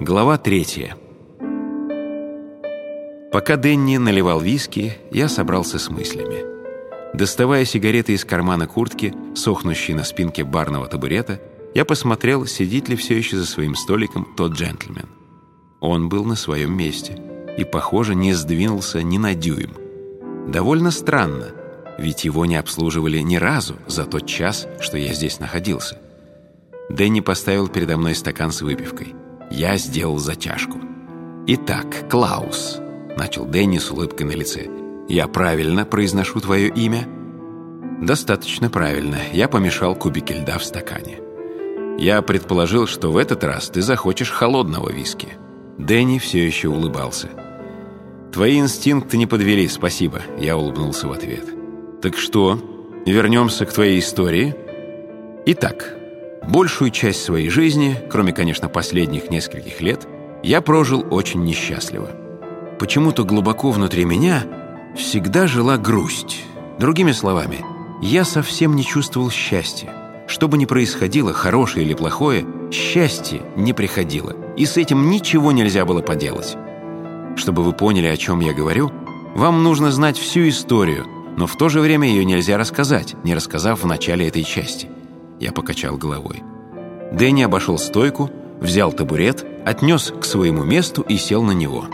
Глава третья. Пока Дэнни наливал виски, я собрался с мыслями. Доставая сигареты из кармана куртки, сохнущей на спинке барного табурета, я посмотрел, сидит ли все еще за своим столиком тот джентльмен. Он был на своем месте и, похоже, не сдвинулся ни на дюйм. Довольно странно, ведь его не обслуживали ни разу за тот час, что я здесь находился. Дэнни поставил передо мной стакан с выпивкой – я сделал затяжку. «Итак, Клаус», — начал Дэнни с улыбкой на лице, «я правильно произношу твое имя?» «Достаточно правильно. Я помешал кубики льда в стакане». «Я предположил, что в этот раз ты захочешь холодного виски». Дэнни все еще улыбался. «Твои инстинкты не подвели, спасибо», — я улыбнулся в ответ. «Так что, вернемся к твоей истории?» «Итак, Большую часть своей жизни, кроме, конечно, последних нескольких лет, я прожил очень несчастливо. Почему-то глубоко внутри меня всегда жила грусть. Другими словами, я совсем не чувствовал счастья. Что бы ни происходило, хорошее или плохое, счастье не приходило, и с этим ничего нельзя было поделать. Чтобы вы поняли, о чем я говорю, вам нужно знать всю историю, но в то же время ее нельзя рассказать, не рассказав в начале этой части. Я покачал головой. Дэнни обошел стойку, взял табурет, отнес к своему месту и сел на него.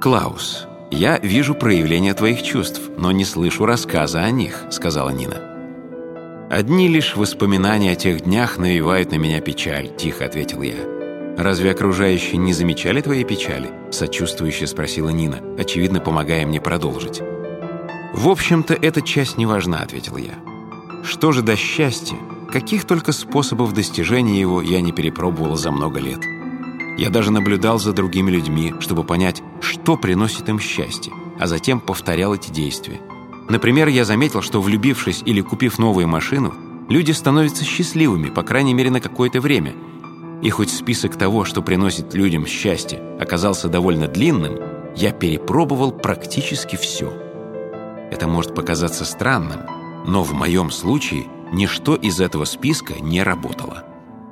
«Клаус, я вижу проявление твоих чувств, но не слышу рассказа о них», — сказала Нина. «Одни лишь воспоминания о тех днях навевают на меня печаль», — тихо ответил я. «Разве окружающие не замечали твоей печали?» — сочувствующе спросила Нина, очевидно, помогая мне продолжить. «В общем-то, эта часть не важна», — ответил я. Что же до счастья? Каких только способов достижения его я не перепробовал за много лет. Я даже наблюдал за другими людьми, чтобы понять, что приносит им счастье, а затем повторял эти действия. Например, я заметил, что влюбившись или купив новую машину, люди становятся счастливыми, по крайней мере, на какое-то время. И хоть список того, что приносит людям счастье, оказался довольно длинным, я перепробовал практически все. Это может показаться странным, но в моем случае ничто из этого списка не работало.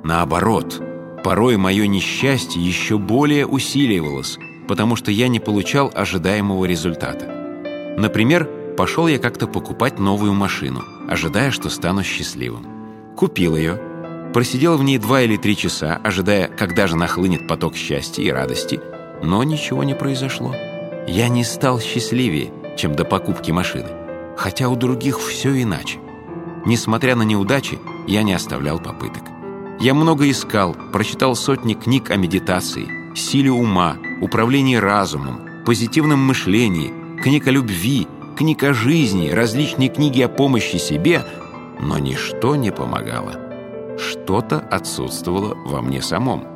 Наоборот, порой мое несчастье еще более усиливалось, потому что я не получал ожидаемого результата. Например, пошел я как-то покупать новую машину, ожидая, что стану счастливым. Купил ее, просидел в ней два или три часа, ожидая, когда же нахлынет поток счастья и радости, но ничего не произошло. Я не стал счастливее, чем до покупки машины хотя у других все иначе. Несмотря на неудачи, я не оставлял попыток. Я много искал, прочитал сотни книг о медитации, силе ума, управлении разумом, позитивном мышлении, книг о любви, книг о жизни, различные книги о помощи себе, но ничто не помогало. Что-то отсутствовало во мне самом.